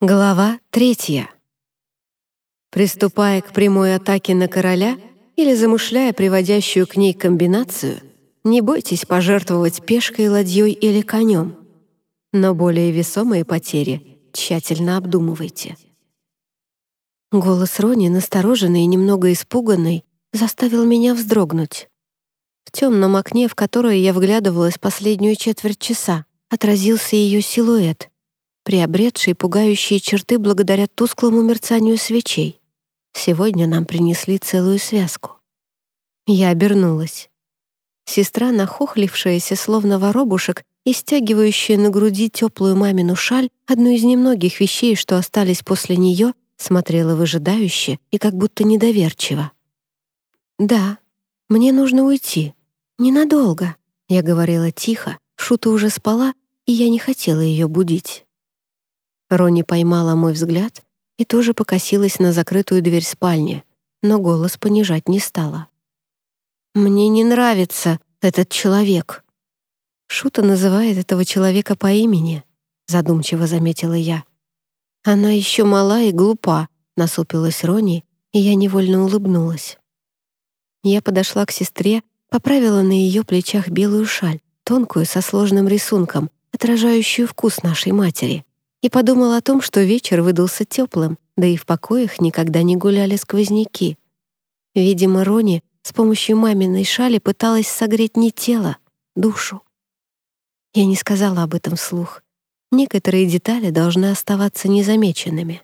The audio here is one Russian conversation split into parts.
Глава третья. Приступая к прямой атаке на короля или замышляя приводящую к ней комбинацию, не бойтесь пожертвовать пешкой, ладьей или конем. Но более весомые потери тщательно обдумывайте. Голос Рони, настороженный и немного испуганный, заставил меня вздрогнуть. В темном окне, в которое я вглядывалась последнюю четверть часа, отразился ее силуэт — приобретший пугающие черты благодаря тусклому мерцанию свечей. Сегодня нам принесли целую связку. Я обернулась. Сестра, нахохлившаяся, словно воробушек, и стягивающая на груди теплую мамину шаль, одну из немногих вещей, что остались после нее, смотрела выжидающе и как будто недоверчиво. «Да, мне нужно уйти. Ненадолго», — я говорила тихо, Шута уже спала, и я не хотела ее будить. Рони поймала мой взгляд и тоже покосилась на закрытую дверь спальни, но голос понижать не стала. «Мне не нравится этот человек». Шута называет этого человека по имени, задумчиво заметила я. Она еще мала и глупа, насупилась Рони, и я невольно улыбнулась. Я подошла к сестре, поправила на ее плечах белую шаль, тонкую, со сложным рисунком, отражающую вкус нашей матери и подумал о том, что вечер выдался теплым, да и в покоях никогда не гуляли сквозняки. Видимо, Рони с помощью маминой шали пыталась согреть не тело, душу. Я не сказала об этом вслух. Некоторые детали должны оставаться незамеченными.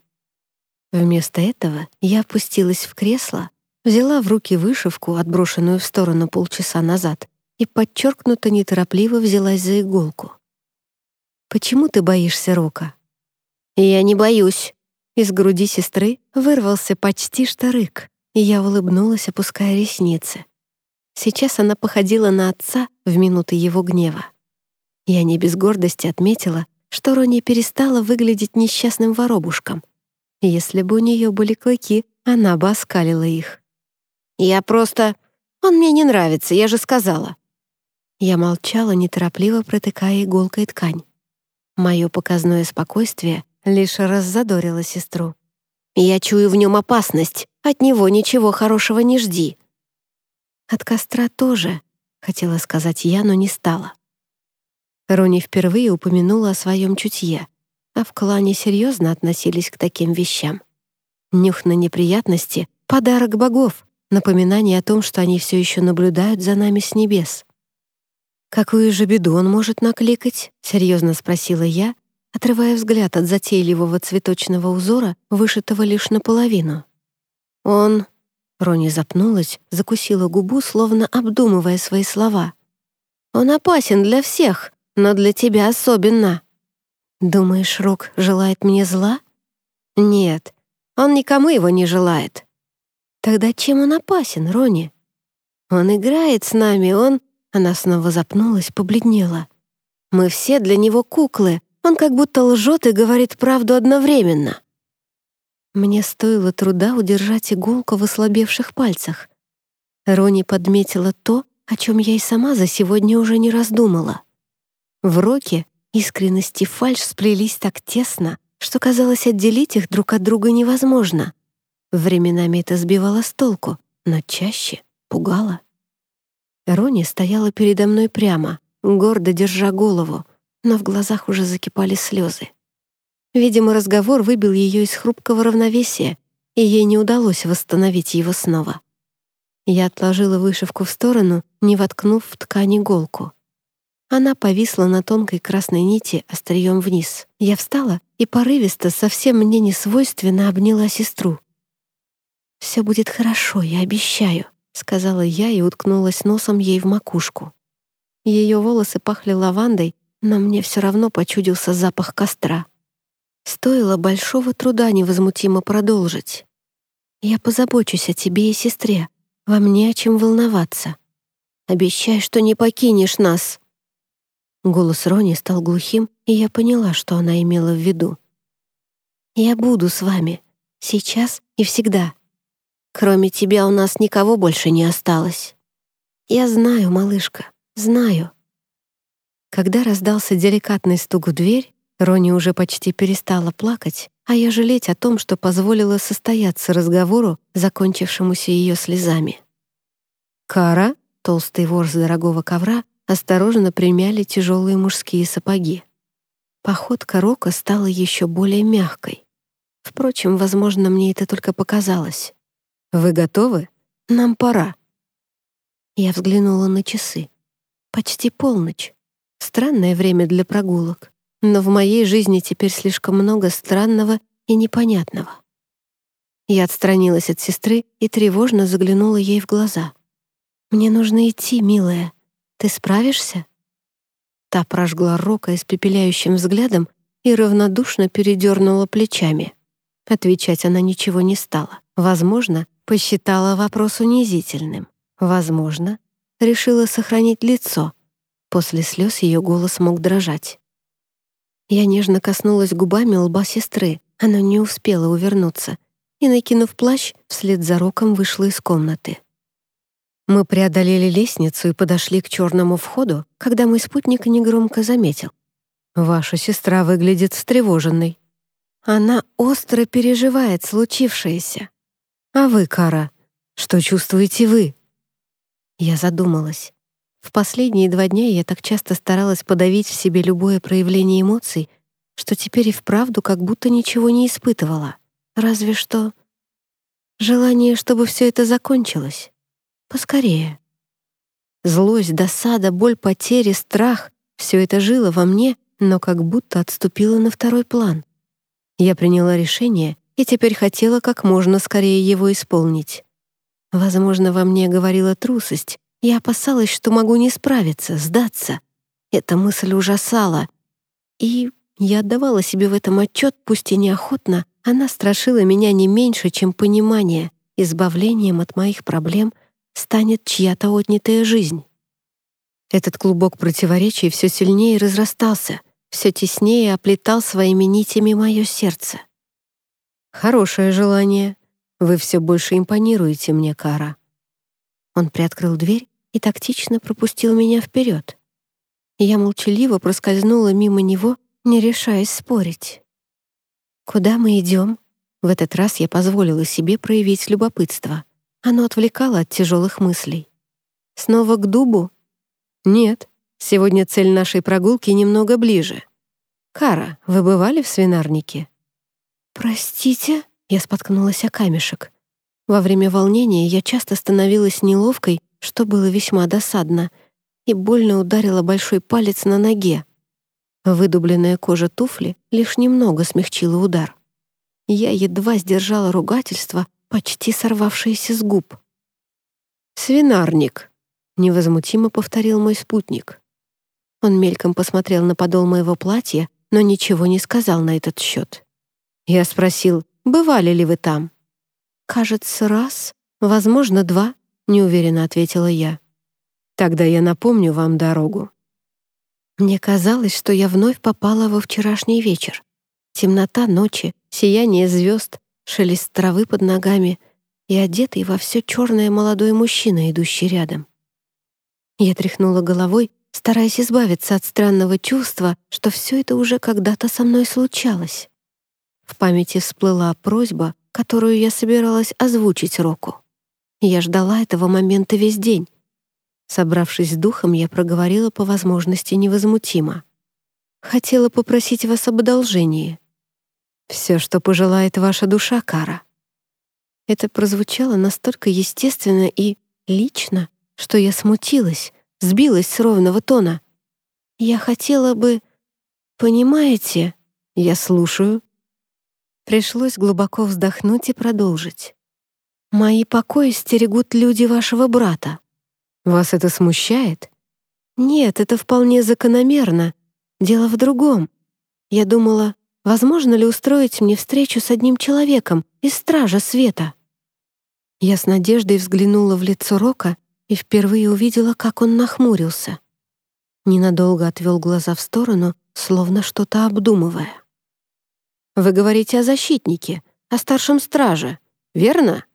Вместо этого я опустилась в кресло, взяла в руки вышивку, отброшенную в сторону полчаса назад, и подчеркнуто неторопливо взялась за иголку. «Почему ты боишься Рока?» «Я не боюсь». Из груди сестры вырвался почти штарык, и я улыбнулась, опуская ресницы. Сейчас она походила на отца в минуты его гнева. Я не без гордости отметила, что Рони перестала выглядеть несчастным воробушком. Если бы у нее были клыки, она бы оскалила их. «Я просто... Он мне не нравится, я же сказала». Я молчала, неторопливо протыкая иголкой ткань. Мое показное спокойствие лишь раззадорила сестру. «Я чую в нем опасность. От него ничего хорошего не жди». «От костра тоже», — хотела сказать я, но не стала. Рони впервые упомянула о своем чутье, а в клане серьезно относились к таким вещам. Нюх на неприятности — подарок богов, напоминание о том, что они все еще наблюдают за нами с небес. «Какую же беду он может накликать?» — серьезно спросила я, отрывая взгляд от затейливого цветочного узора, вышитого лишь наполовину. «Он...» — Рони запнулась, закусила губу, словно обдумывая свои слова. «Он опасен для всех, но для тебя особенно». «Думаешь, Рок желает мне зла?» «Нет, он никому его не желает». «Тогда чем он опасен, Рони?» «Он играет с нами, он...» Она снова запнулась, побледнела. «Мы все для него куклы, он как будто лжет и говорит правду одновременно. Мне стоило труда удержать иголку в ослабевших пальцах. Рони подметила то, о чем я и сама за сегодня уже не раздумала. В роке искренность и фальшь сплелись так тесно, что казалось отделить их друг от друга невозможно. Временами это сбивало с толку, но чаще пугало. Рони стояла передо мной прямо, гордо держа голову, но в глазах уже закипали слезы. Видимо, разговор выбил ее из хрупкого равновесия, и ей не удалось восстановить его снова. Я отложила вышивку в сторону, не воткнув в ткань иголку. Она повисла на тонкой красной нити острием вниз. Я встала и порывисто, совсем мне не свойственно, обняла сестру. «Все будет хорошо, я обещаю», — сказала я и уткнулась носом ей в макушку. Ее волосы пахли лавандой, но мне все равно почудился запах костра. Стоило большого труда невозмутимо продолжить. «Я позабочусь о тебе и сестре. Вам не о чем волноваться. Обещай, что не покинешь нас». Голос Рони стал глухим, и я поняла, что она имела в виду. «Я буду с вами. Сейчас и всегда. Кроме тебя у нас никого больше не осталось. Я знаю, малышка, знаю. Когда раздался деликатный стук в дверь, Рони уже почти перестала плакать, а я жалеть о том, что позволила состояться разговору, закончившемуся ее слезами. Кара, толстый ворс дорогого ковра, осторожно примяли тяжелые мужские сапоги. Походка Рока стала еще более мягкой. Впрочем, возможно, мне это только показалось. «Вы готовы? Нам пора». Я взглянула на часы. Почти полночь. Странное время для прогулок. Но в моей жизни теперь слишком много странного и непонятного. Я отстранилась от сестры и тревожно заглянула ей в глаза. «Мне нужно идти, милая. Ты справишься?» Та прожгла Рока испепеляющим взглядом и равнодушно передернула плечами. Отвечать она ничего не стала. Возможно, посчитала вопрос унизительным. Возможно, решила сохранить лицо. После слез ее голос мог дрожать. Я нежно коснулась губами лба сестры, она не успела увернуться, и, накинув плащ, вслед за Роком вышла из комнаты. Мы преодолели лестницу и подошли к черному входу, когда мой спутник негромко заметил. «Ваша сестра выглядит встревоженной. Она остро переживает случившееся. А вы, Кара, что чувствуете вы?» Я задумалась. В последние два дня я так часто старалась подавить в себе любое проявление эмоций, что теперь и вправду как будто ничего не испытывала. Разве что желание, чтобы все это закончилось. Поскорее. Злость, досада, боль потери, страх — все это жило во мне, но как будто отступило на второй план. Я приняла решение и теперь хотела как можно скорее его исполнить. Возможно, во мне говорила трусость. Я опасалась, что могу не справиться, сдаться. Эта мысль ужасала. И я отдавала себе в этом отчет, пусть и неохотно, она страшила меня не меньше, чем понимание, избавлением от моих проблем — станет чья-то отнятая жизнь. Этот клубок противоречий все сильнее разрастался, все теснее оплетал своими нитями мое сердце. «Хорошее желание. Вы все больше импонируете мне, Кара». Он приоткрыл дверь и тактично пропустил меня вперед. Я молчаливо проскользнула мимо него, не решаясь спорить. «Куда мы идем?» В этот раз я позволила себе проявить любопытство — оно отвлекало от тяжелых мыслей. Снова к дубу? Нет, сегодня цель нашей прогулки немного ближе. Кара, вы бывали в свинарнике? Простите, я споткнулась о камешек. Во время волнения я часто становилась неловкой, что было весьма досадно, и больно ударила большой палец на ноге. Выдубленная кожа туфли лишь немного смягчила удар. Я едва сдержала ругательство, почти сорвавшиеся с губ. «Свинарник», — невозмутимо повторил мой спутник. Он мельком посмотрел на подол моего платья, но ничего не сказал на этот счет. Я спросил, бывали ли вы там? «Кажется, раз, возможно, два», — неуверенно ответила я. «Тогда я напомню вам дорогу». Мне казалось, что я вновь попала во вчерашний вечер. Темнота ночи, сияние звезд, шелест травы под ногами и одетый во все черное молодой мужчина, идущий рядом. Я тряхнула головой, стараясь избавиться от странного чувства, что все это уже когда-то со мной случалось. В памяти всплыла просьба, которую я собиралась озвучить Року. Я ждала этого момента весь день. Собравшись с духом, я проговорила по возможности невозмутимо. «Хотела попросить вас об одолжении. Все, что пожелает ваша душа, Кара. Это прозвучало настолько естественно и лично, что я смутилась, сбилась с ровного тона. Я хотела бы... Понимаете? Я слушаю. Пришлось глубоко вздохнуть и продолжить. Мои покои стерегут люди вашего брата. Вас это смущает? Нет, это вполне закономерно. Дело в другом. Я думала, Возможно ли устроить мне встречу с одним человеком из Стража Света? Я с надеждой взглянула в лицо Рока и впервые увидела, как он нахмурился. Ненадолго отвел глаза в сторону, словно что-то обдумывая. «Вы говорите о защитнике, о старшем страже, верно?»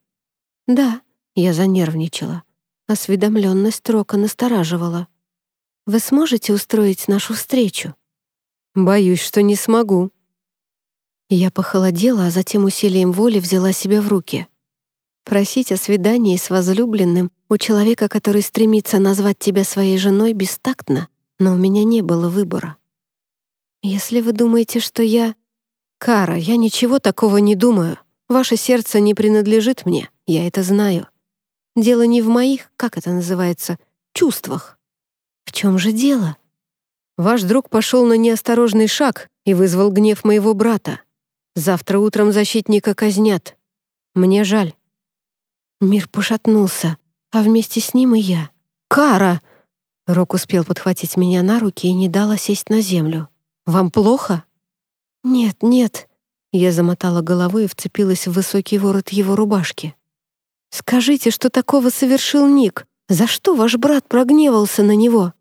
«Да», — я занервничала. Осведомленность Рока настораживала. «Вы сможете устроить нашу встречу?» «Боюсь, что не смогу», Я похолодела, а затем усилием воли взяла себя в руки. Просить о свидании с возлюбленным у человека, который стремится назвать тебя своей женой, бестактно, но у меня не было выбора. Если вы думаете, что я... Кара, я ничего такого не думаю. Ваше сердце не принадлежит мне, я это знаю. Дело не в моих, как это называется, чувствах. В чем же дело? Ваш друг пошел на неосторожный шаг и вызвал гнев моего брата. Завтра утром защитника казнят. Мне жаль. Мир пошатнулся, а вместе с ним и я. «Кара!» Рок успел подхватить меня на руки и не дал сесть на землю. «Вам плохо?» «Нет, нет». Я замотала головой и вцепилась в высокий ворот его рубашки. «Скажите, что такого совершил Ник? За что ваш брат прогневался на него?»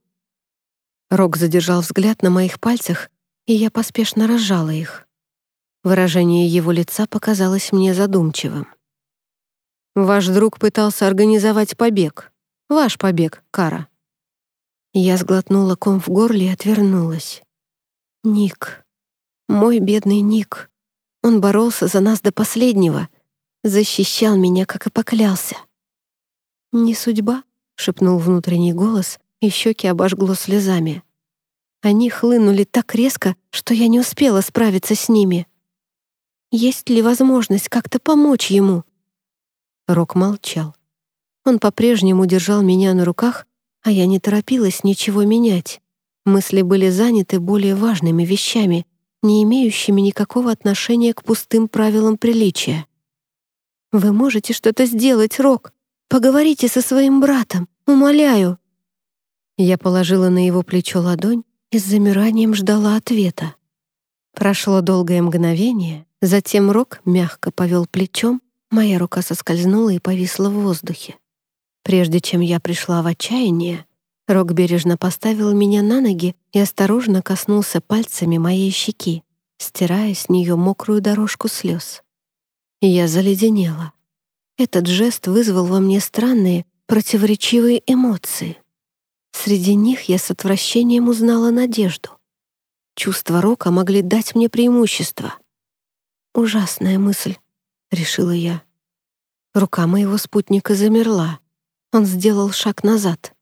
Рок задержал взгляд на моих пальцах, и я поспешно разжала их. Выражение его лица показалось мне задумчивым. «Ваш друг пытался организовать побег. Ваш побег, Кара». Я сглотнула ком в горле и отвернулась. «Ник. Мой бедный Ник. Он боролся за нас до последнего, защищал меня, как и поклялся. «Не судьба?» — шепнул внутренний голос, и щеки обожгло слезами. Они хлынули так резко, что я не успела справиться с ними. Есть ли возможность как-то помочь ему? Рок молчал. Он по-прежнему держал меня на руках, а я не торопилась ничего менять. Мысли были заняты более важными вещами, не имеющими никакого отношения к пустым правилам приличия. «Вы можете что-то сделать, Рок? Поговорите со своим братом, умоляю!» Я положила на его плечо ладонь и с замиранием ждала ответа. Прошло долгое мгновение, затем Рок мягко повел плечом, моя рука соскользнула и повисла в воздухе. Прежде чем я пришла в отчаяние, Рок бережно поставил меня на ноги и осторожно коснулся пальцами моей щеки, стирая с нее мокрую дорожку слез. Я заледенела. Этот жест вызвал во мне странные, противоречивые эмоции. Среди них я с отвращением узнала надежду. Чувства Рока могли дать мне преимущество. «Ужасная мысль», — решила я. Рука моего спутника замерла. Он сделал шаг назад.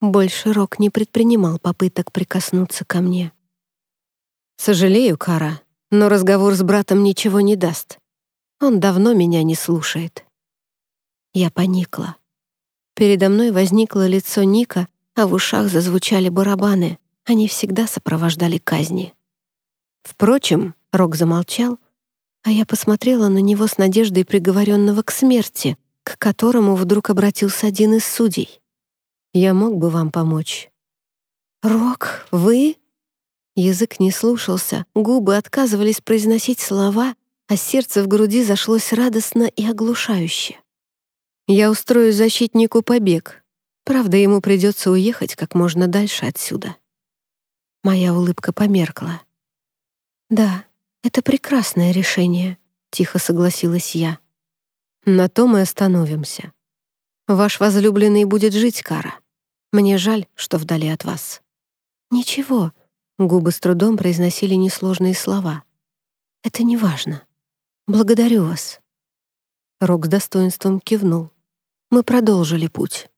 Больше Рок не предпринимал попыток прикоснуться ко мне. «Сожалею, Кара, но разговор с братом ничего не даст. Он давно меня не слушает. Я поникла. Передо мной возникло лицо Ника, а в ушах зазвучали барабаны. Они всегда сопровождали казни. Впрочем, Рок замолчал, а я посмотрела на него с надеждой приговоренного к смерти, к которому вдруг обратился один из судей. «Я мог бы вам помочь». «Рок, вы?» Язык не слушался, губы отказывались произносить слова, а сердце в груди зашлось радостно и оглушающе. «Я устрою защитнику побег. Правда, ему придется уехать как можно дальше отсюда». Моя улыбка померкла. «Да, это прекрасное решение», — тихо согласилась я. «На то мы остановимся. Ваш возлюбленный будет жить, Кара. Мне жаль, что вдали от вас». «Ничего», — губы с трудом произносили несложные слова. «Это не важно. «Благодарю вас». Рок с достоинством кивнул. Мы продолжили путь.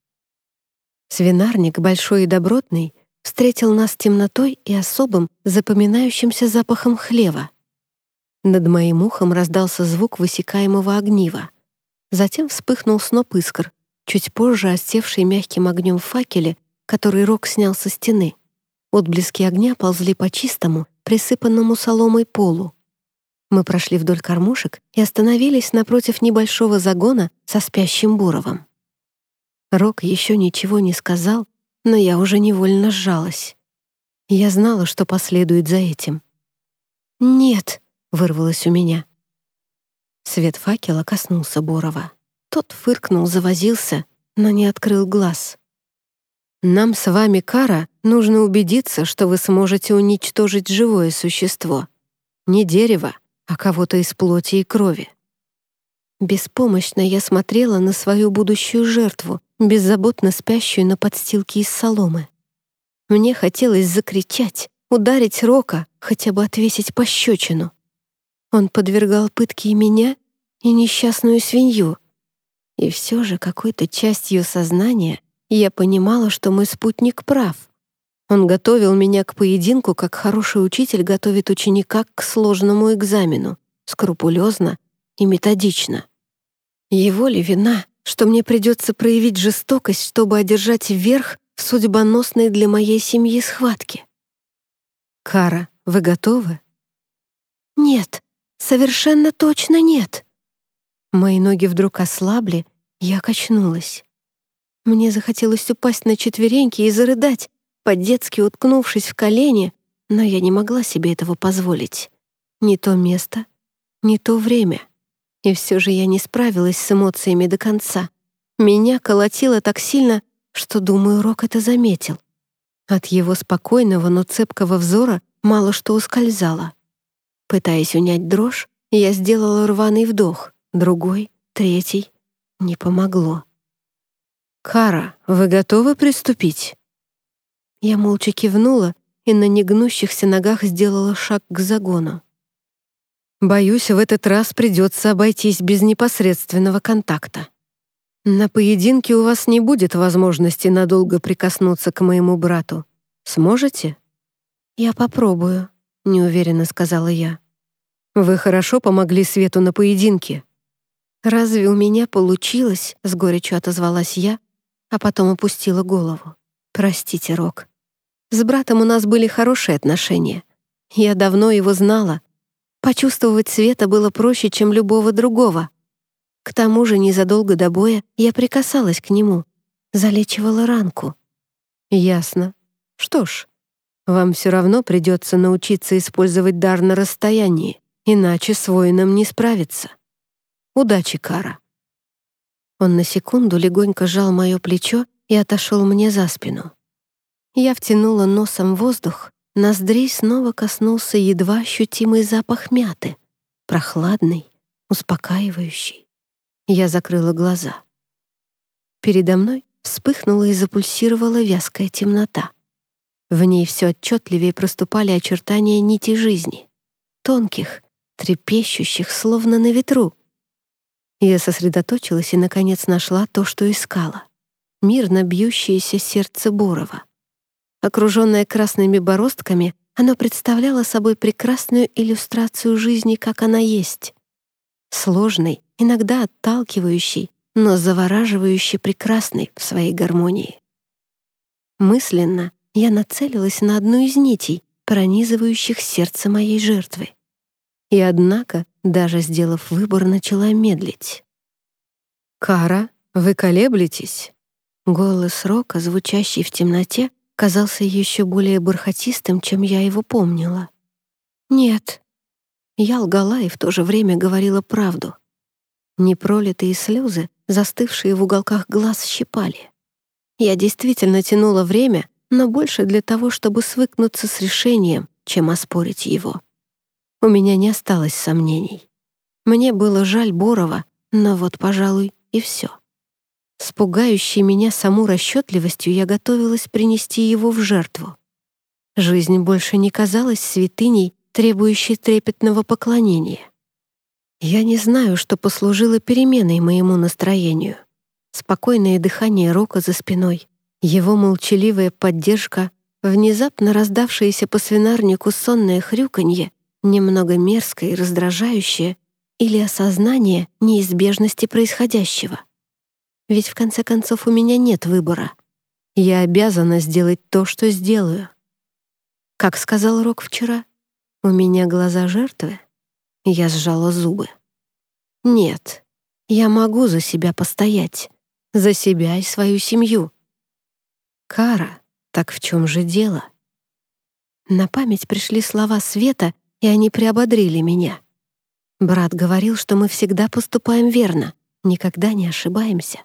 Свинарник, большой и добротный, встретил нас темнотой и особым, запоминающимся запахом хлева. Над моим ухом раздался звук высекаемого огнива. Затем вспыхнул сноп искр, чуть позже остевший мягким огнем в факеле, который Рок снял со стены. Отблески огня ползли по чистому, присыпанному соломой полу. Мы прошли вдоль кормушек и остановились напротив небольшого загона со спящим Буровым. Рок еще ничего не сказал, но я уже невольно сжалась. Я знала, что последует за этим. «Нет», — вырвалось у меня. Свет факела коснулся Борова. Тот фыркнул, завозился, но не открыл глаз. «Нам с вами, Кара, нужно убедиться, что вы сможете уничтожить живое существо. Не дерево, а кого-то из плоти и крови. Беспомощно я смотрела на свою будущую жертву, беззаботно спящую на подстилке из соломы. Мне хотелось закричать, ударить Рока, хотя бы отвесить пощечину. Он подвергал пытке и меня, и несчастную свинью. И все же какой-то частью сознания я понимала, что мой спутник прав. Он готовил меня к поединку, как хороший учитель готовит ученика к сложному экзамену, скрупулезно и методично. Его ли вина, что мне придется проявить жестокость, чтобы одержать верх в судьбоносной для моей семьи схватке? «Кара, вы готовы?» «Нет, совершенно точно нет». Мои ноги вдруг ослабли, я качнулась. Мне захотелось упасть на четвереньки и зарыдать, по-детски уткнувшись в колени, но я не могла себе этого позволить. Не то место, не то время. И все же я не справилась с эмоциями до конца. Меня колотило так сильно, что, думаю, Рок это заметил. От его спокойного, но цепкого взора мало что ускользало. Пытаясь унять дрожь, я сделала рваный вдох, другой, третий. Не помогло. «Кара, вы готовы приступить?» Я молча кивнула и на негнущихся ногах сделала шаг к загону. «Боюсь, в этот раз придется обойтись без непосредственного контакта. На поединке у вас не будет возможности надолго прикоснуться к моему брату. Сможете?» «Я попробую», — неуверенно сказала я. «Вы хорошо помогли Свету на поединке». «Разве у меня получилось?» — с горечью отозвалась я, а потом опустила голову. «Простите, Рок. С братом у нас были хорошие отношения. Я давно его знала. Почувствовать Света было проще, чем любого другого. К тому же незадолго до боя я прикасалась к нему, залечивала ранку». «Ясно. Что ж, вам все равно придется научиться использовать дар на расстоянии, иначе с воином не справиться. Удачи, Кара». Он на секунду легонько сжал мое плечо и отошел мне за спину. Я втянула носом воздух, ноздрей снова коснулся едва ощутимый запах мяты, прохладный, успокаивающий. Я закрыла глаза. Передо мной вспыхнула и запульсировала вязкая темнота. В ней все отчетливее проступали очертания нити жизни, тонких, трепещущих, словно на ветру. Я сосредоточилась и, наконец, нашла то, что искала. Мирно бьющееся сердце Борова. Окруженное красными бороздками, оно представляло собой прекрасную иллюстрацию жизни, как она есть. Сложный, иногда отталкивающий, но завораживающе прекрасный в своей гармонии. Мысленно я нацелилась на одну из нитей, пронизывающих сердце моей жертвы. И однако, даже сделав выбор, начала медлить. «Кара, вы колеблетесь?» Голос Рока, звучащий в темноте, казался еще более бархатистым, чем я его помнила. «Нет». Я лгала и в то же время говорила правду. Непролитые слезы, застывшие в уголках глаз, щипали. Я действительно тянула время, но больше для того, чтобы свыкнуться с решением, чем оспорить его. У меня не осталось сомнений. Мне было жаль Борова, но вот, пожалуй, и все. С пугающей меня саму расчетливостью я готовилась принести его в жертву. Жизнь больше не казалась святыней, требующей трепетного поклонения. Я не знаю, что послужило переменой моему настроению. Спокойное дыхание Рока за спиной, его молчаливая поддержка, внезапно раздавшееся по свинарнику сонное хрюканье, немного мерзкое и раздражающее, или осознание неизбежности происходящего. Ведь в конце концов у меня нет выбора. Я обязана сделать то, что сделаю. Как сказал Рок вчера, у меня глаза жертвы. Я сжала зубы. Нет, я могу за себя постоять, за себя и свою семью. Кара, так в чем же дело? На память пришли слова Света, и они приободрили меня. Брат говорил, что мы всегда поступаем верно, никогда не ошибаемся.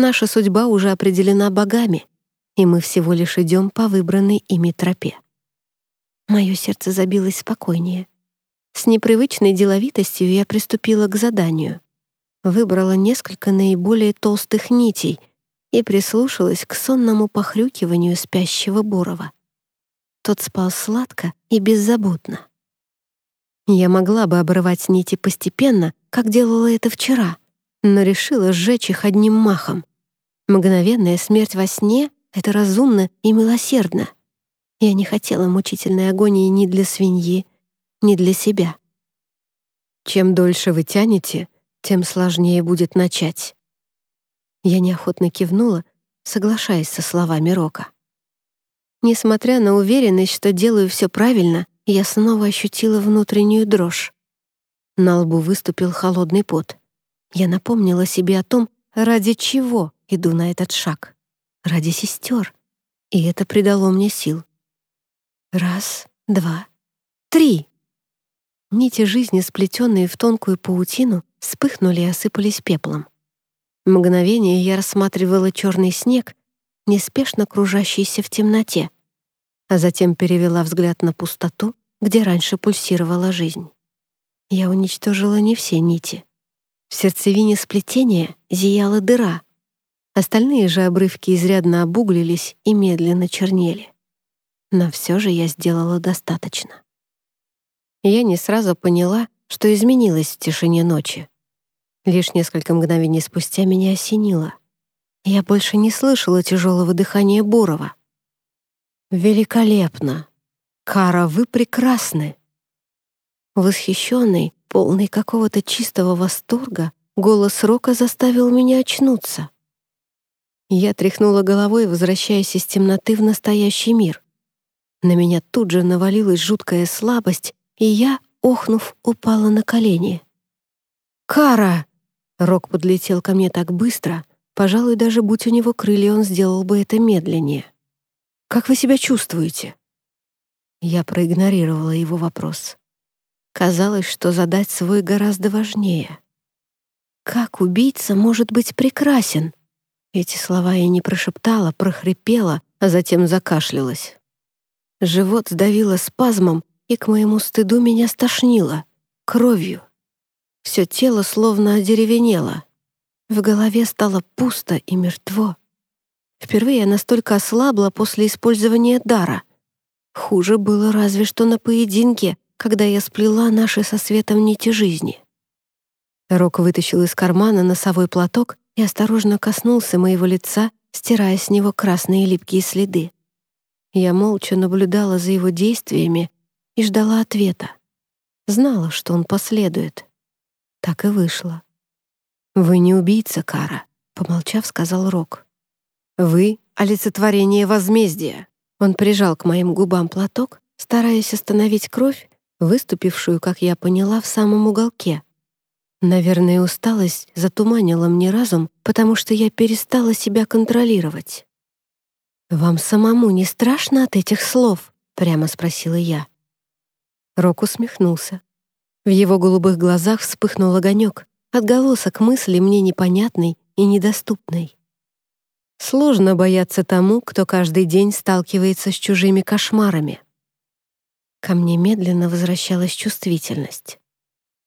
Наша судьба уже определена богами, и мы всего лишь идем по выбранной ими тропе. Мое сердце забилось спокойнее. С непривычной деловитостью я приступила к заданию. Выбрала несколько наиболее толстых нитей и прислушалась к сонному похрюкиванию спящего Борова. Тот спал сладко и беззаботно. Я могла бы обрывать нити постепенно, как делала это вчера, но решила сжечь их одним махом. Мгновенная смерть во сне — это разумно и милосердно. Я не хотела мучительной агонии ни для свиньи, ни для себя. Чем дольше вы тянете, тем сложнее будет начать. Я неохотно кивнула, соглашаясь со словами Рока. Несмотря на уверенность, что делаю все правильно, я снова ощутила внутреннюю дрожь. На лбу выступил холодный пот. Я напомнила себе о том, ради чего иду на этот шаг. Ради сестер. И это придало мне сил. Раз, два, три. Нити жизни, сплетенные в тонкую паутину, вспыхнули и осыпались пеплом. Мгновение я рассматривала черный снег, неспешно кружащийся в темноте, а затем перевела взгляд на пустоту, где раньше пульсировала жизнь. Я уничтожила не все нити. В сердцевине сплетения зияла дыра. Остальные же обрывки изрядно обуглились и медленно чернели. Но все же я сделала достаточно. Я не сразу поняла, что изменилось в тишине ночи. Лишь несколько мгновений спустя меня осенило. Я больше не слышала тяжелого дыхания Бурова. «Великолепно! Кара, вы прекрасны!» Восхищенный, полный какого-то чистого восторга, голос Рока заставил меня очнуться. Я тряхнула головой, возвращаясь из темноты в настоящий мир. На меня тут же навалилась жуткая слабость, и я, охнув, упала на колени. «Кара!» Рок подлетел ко мне так быстро, пожалуй, даже будь у него крылья, он сделал бы это медленнее. «Как вы себя чувствуете?» Я проигнорировала его вопрос. Казалось, что задать свой гораздо важнее. «Как убийца может быть прекрасен?» Эти слова я не прошептала, прохрипела, а затем закашлялась. Живот сдавило спазмом, и к моему стыду меня стошнило. Кровью. Все тело словно одеревенело. В голове стало пусто и мертво. Впервые я настолько ослабла после использования дара. Хуже было разве что на поединке, когда я сплела наши со светом нити жизни. Рок вытащил из кармана носовой платок и осторожно коснулся моего лица, стирая с него красные липкие следы. Я молча наблюдала за его действиями и ждала ответа. Знала, что он последует. Так и вышло. «Вы не убийца, Кара», — помолчав, сказал Рок. «Вы — олицетворение возмездия». Он прижал к моим губам платок, стараясь остановить кровь, выступившую, как я поняла, в самом уголке. Наверное, усталость затуманила мне разум, потому что я перестала себя контролировать. «Вам самому не страшно от этих слов?» — прямо спросила я. Рок усмехнулся. В его голубых глазах вспыхнул огонек, отголосок мысли мне непонятной и недоступной. Сложно бояться тому, кто каждый день сталкивается с чужими кошмарами. Ко мне медленно возвращалась чувствительность.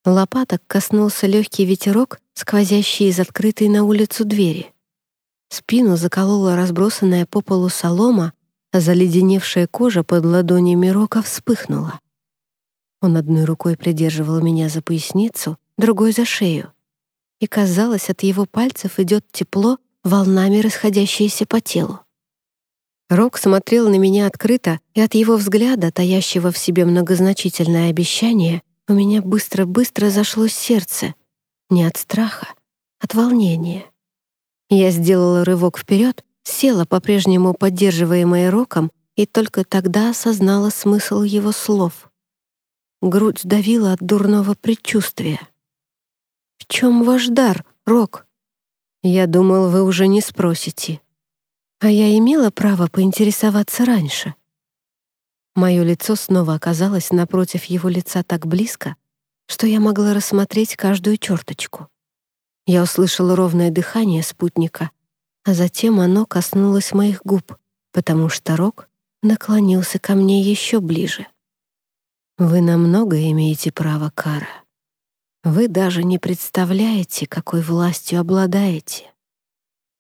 Лопаток коснулся легкий ветерок, сквозящий из открытой на улицу двери. Спину заколола разбросанная по полу солома, а заледеневшая кожа под ладонями Рока вспыхнула. Он одной рукой придерживал меня за поясницу, другой — за шею. И, казалось, от его пальцев идет тепло, волнами расходящееся по телу. Рок смотрел на меня открыто, и от его взгляда, таящего в себе многозначительное обещание, у меня быстро-быстро зашлось сердце. Не от страха, от волнения. Я сделала рывок вперед, села, по-прежнему поддерживаемая Роком, и только тогда осознала смысл его слов. Грудь сдавила от дурного предчувствия. «В чем ваш дар, Рок?» «Я думал, вы уже не спросите». «А я имела право поинтересоваться раньше». Мое лицо снова оказалось напротив его лица так близко, что я могла рассмотреть каждую черточку. Я услышала ровное дыхание спутника, а затем оно коснулось моих губ, потому что Рок наклонился ко мне еще ближе. Вы намного имеете право, Кара. Вы даже не представляете, какой властью обладаете.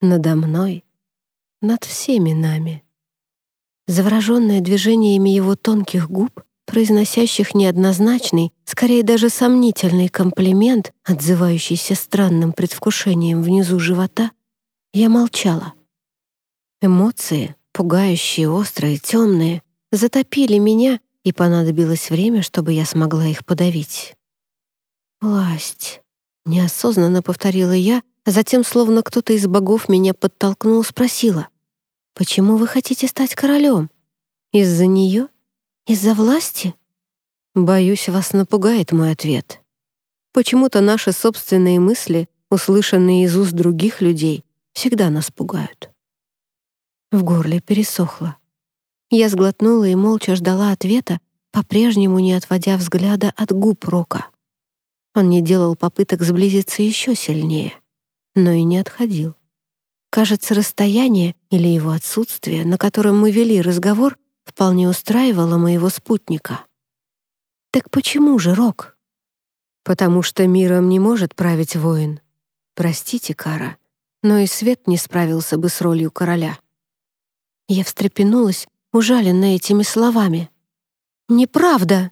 Надо мной, над всеми нами. Завороженная движениями его тонких губ, произносящих неоднозначный, скорее даже сомнительный комплимент, отзывающийся странным предвкушением внизу живота, я молчала. Эмоции, пугающие, острые, темные, затопили меня, и понадобилось время, чтобы я смогла их подавить. «Власть», — неосознанно повторила я, а затем, словно кто-то из богов меня подтолкнул, спросила, «Почему вы хотите стать королем? Из-за нее? Из-за власти?» Боюсь, вас напугает мой ответ. Почему-то наши собственные мысли, услышанные из уст других людей, всегда нас пугают. В горле пересохло. Я сглотнула и молча ждала ответа, по-прежнему не отводя взгляда от губ Рока. Он не делал попыток сблизиться еще сильнее, но и не отходил. Кажется, расстояние или его отсутствие, на котором мы вели разговор, вполне устраивало моего спутника. «Так почему же, Рок?» «Потому что миром не может править воин. Простите, Кара, но и Свет не справился бы с ролью короля». Я встрепенулась, ужаленная этими словами. «Неправда!»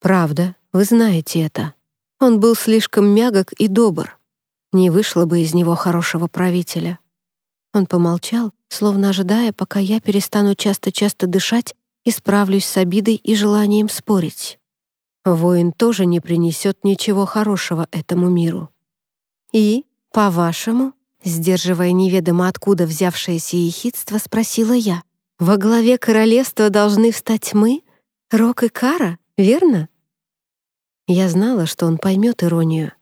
«Правда, вы знаете это. Он был слишком мягок и добр. Не вышло бы из него хорошего правителя». Он помолчал, словно ожидая, пока я перестану часто-часто дышать и справлюсь с обидой и желанием спорить. Воин тоже не принесет ничего хорошего этому миру. И, по-вашему, сдерживая неведомо откуда взявшееся ехидство, спросила я, «Во главе королевства должны встать мы, Рок и Кара, верно?» Я знала, что он поймет иронию.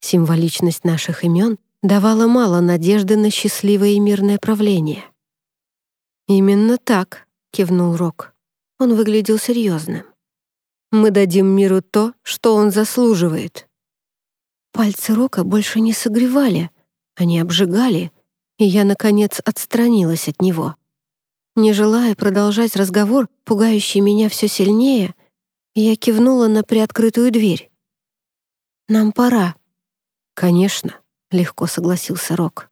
Символичность наших имен давала мало надежды на счастливое и мирное правление. «Именно так», — кивнул Рок. Он выглядел серьезным. «Мы дадим миру то, что он заслуживает». Пальцы Рока больше не согревали, они обжигали, и я, наконец, отстранилась от него. Не желая продолжать разговор, пугающий меня все сильнее, я кивнула на приоткрытую дверь. «Нам пора». «Конечно», легко согласился Рок.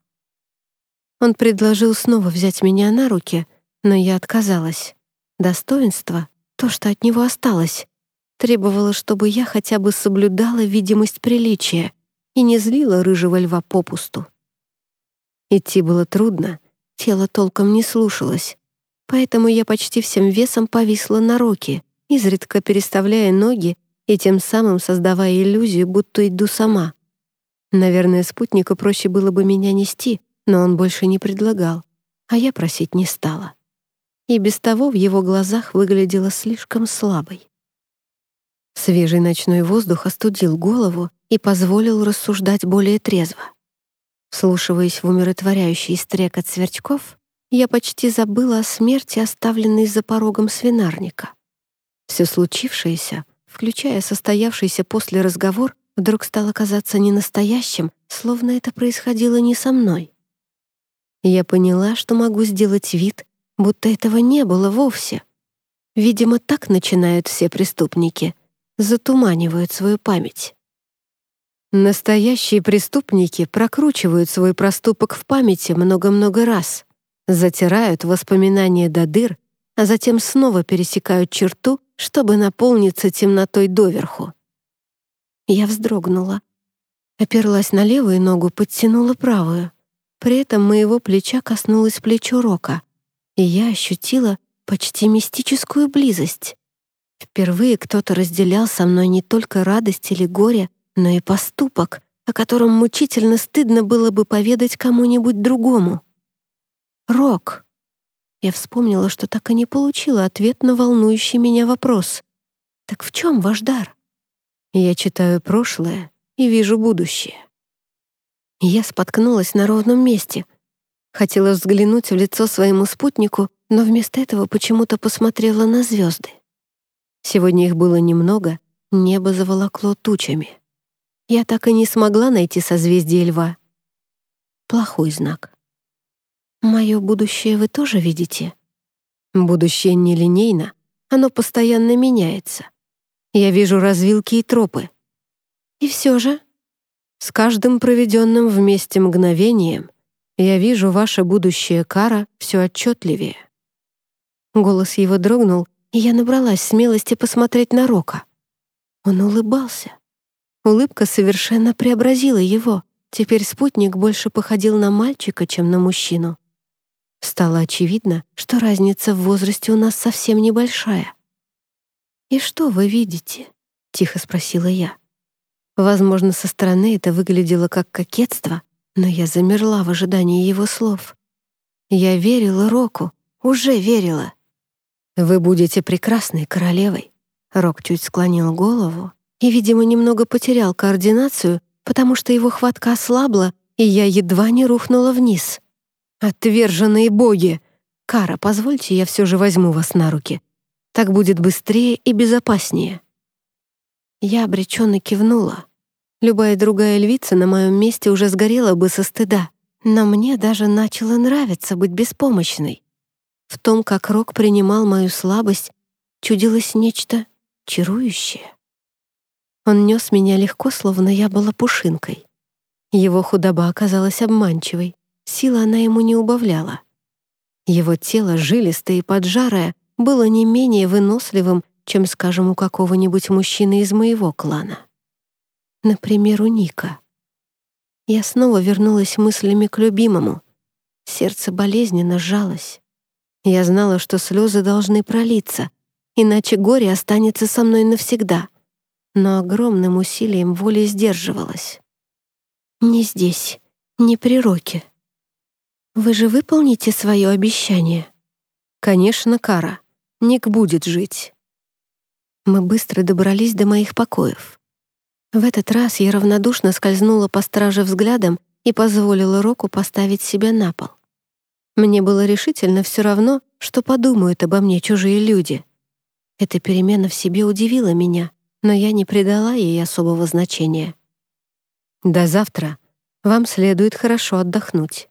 Он предложил снова взять меня на руки, но я отказалась. Достоинство, то, что от него осталось, требовало, чтобы я хотя бы соблюдала видимость приличия и не злила рыжего льва попусту. Идти было трудно, тело толком не слушалось, поэтому я почти всем весом повисла на Роке, изредка переставляя ноги и тем самым создавая иллюзию, будто иду сама. Наверное, спутнику проще было бы меня нести, но он больше не предлагал, а я просить не стала. И без того в его глазах выглядела слишком слабой. Свежий ночной воздух остудил голову и позволил рассуждать более трезво. Вслушиваясь в умиротворяющий стрекот сверчков, я почти забыла о смерти, оставленной за порогом свинарника. Все случившееся, включая состоявшийся после разговор, вдруг стало казаться ненастоящим, словно это происходило не со мной. Я поняла, что могу сделать вид, будто этого не было вовсе. Видимо, так начинают все преступники, затуманивают свою память. Настоящие преступники прокручивают свой проступок в памяти много-много раз, затирают воспоминания до дыр, а затем снова пересекают черту, чтобы наполниться темнотой доверху. Я вздрогнула. Оперлась на левую ногу, подтянула правую. При этом моего плеча коснулось плечо Рока, и я ощутила почти мистическую близость. Впервые кто-то разделял со мной не только радость или горе, но и поступок, о котором мучительно стыдно было бы поведать кому-нибудь другому. «Рок!» Я вспомнила, что так и не получила ответ на волнующий меня вопрос. «Так в чем ваш дар?» Я читаю прошлое и вижу будущее. Я споткнулась на ровном месте. Хотела взглянуть в лицо своему спутнику, но вместо этого почему-то посмотрела на звезды. Сегодня их было немного, небо заволокло тучами. Я так и не смогла найти созвездие льва. Плохой знак. Мое будущее вы тоже видите? Будущее нелинейно, оно постоянно меняется. Я вижу развилки и тропы. И все же, с каждым проведенным вместе мгновением я вижу ваше будущее кара все отчетливее. Голос его дрогнул, и я набралась смелости посмотреть на Рока. Он улыбался. Улыбка совершенно преобразила его. Теперь спутник больше походил на мальчика, чем на мужчину. Стало очевидно, что разница в возрасте у нас совсем небольшая. «И что вы видите?» — тихо спросила я. Возможно, со стороны это выглядело как кокетство, но я замерла в ожидании его слов. Я верила Року, уже верила. «Вы будете прекрасной королевой», — Рок чуть склонил голову и, видимо, немного потерял координацию, потому что его хватка ослабла, и я едва не рухнула вниз. «Отверженные боги! Кара, позвольте, я все же возьму вас на руки. Так будет быстрее и безопаснее». Я обреченно кивнула. Любая другая львица на моем месте уже сгорела бы со стыда, но мне даже начало нравиться быть беспомощной. В том, как Рок принимал мою слабость, чудилось нечто чарующее. Он нес меня легко, словно я была пушинкой. Его худоба оказалась обманчивой. Сила она ему не убавляла. Его тело, жилистое и поджарое, было не менее выносливым, чем, скажем, у какого-нибудь мужчины из моего клана. Например, у Ника. Я снова вернулась мыслями к любимому. Сердце болезненно сжалось. Я знала, что слезы должны пролиться, иначе горе останется со мной навсегда. Но огромным усилием воли сдерживалась. Не здесь, не при Роке. Вы же выполните свое обещание? Конечно, Кара. Ник будет жить. Мы быстро добрались до моих покоев. В этот раз я равнодушно скользнула по страже взглядом и позволила Року поставить себя на пол. Мне было решительно все равно, что подумают обо мне чужие люди. Эта перемена в себе удивила меня, но я не придала ей особого значения. «До завтра. Вам следует хорошо отдохнуть».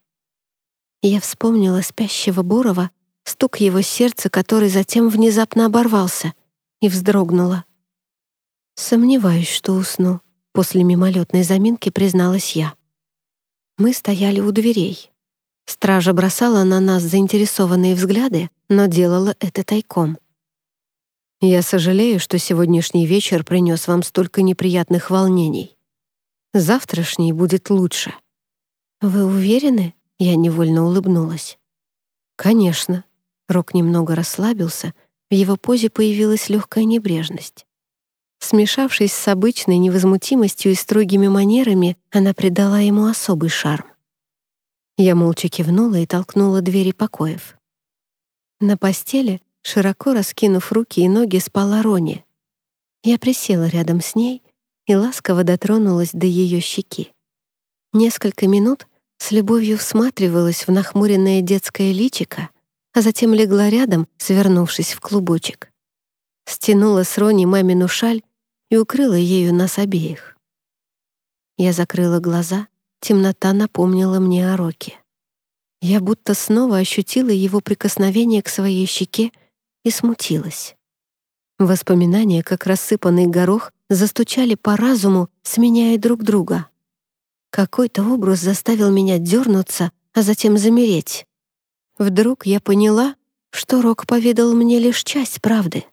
Я вспомнила спящего Бурова, стук его сердца, который затем внезапно оборвался, и вздрогнула. Сомневаюсь, что усну. После мимолетной заминки призналась я. Мы стояли у дверей. Стража бросала на нас заинтересованные взгляды, но делала это тайком. «Я сожалею, что сегодняшний вечер принес вам столько неприятных волнений. Завтрашний будет лучше». «Вы уверены?» Я невольно улыбнулась. «Конечно». Рок немного расслабился, в его позе появилась легкая небрежность. Смешавшись с обычной невозмутимостью и строгими манерами, она придала ему особый шарм. Я молча кивнула и толкнула двери покоев. На постели, широко раскинув руки и ноги, спала Рони. Я присела рядом с ней и ласково дотронулась до ее щеки. Несколько минут с любовью всматривалась в нахмуренное детское личико, а затем легла рядом, свернувшись в клубочек. Стянула с Рони мамину шаль и укрыла ею нас обеих. Я закрыла глаза, темнота напомнила мне о Роке. Я будто снова ощутила его прикосновение к своей щеке и смутилась. Воспоминания, как рассыпанный горох, застучали по разуму, сменяя друг друга. Какой-то образ заставил меня дернуться, а затем замереть. Вдруг я поняла, что Рок поведал мне лишь часть правды.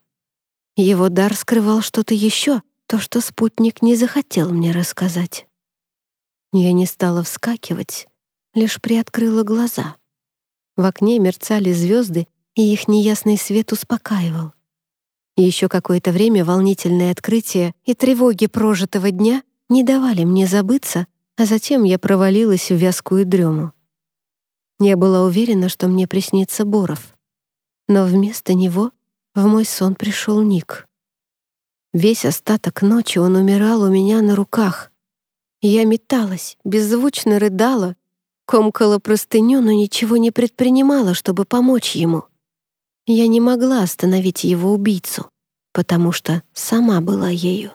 Его дар скрывал что-то еще, то, что спутник не захотел мне рассказать. Я не стала вскакивать, лишь приоткрыла глаза. В окне мерцали звезды, и их неясный свет успокаивал. Еще какое-то время волнительные открытия и тревоги прожитого дня не давали мне забыться а затем я провалилась в вязкую дрему. Я была уверена, что мне приснится Боров. Но вместо него в мой сон пришел Ник. Весь остаток ночи он умирал у меня на руках. Я металась, беззвучно рыдала, комкала простыню, но ничего не предпринимала, чтобы помочь ему. Я не могла остановить его убийцу, потому что сама была ею.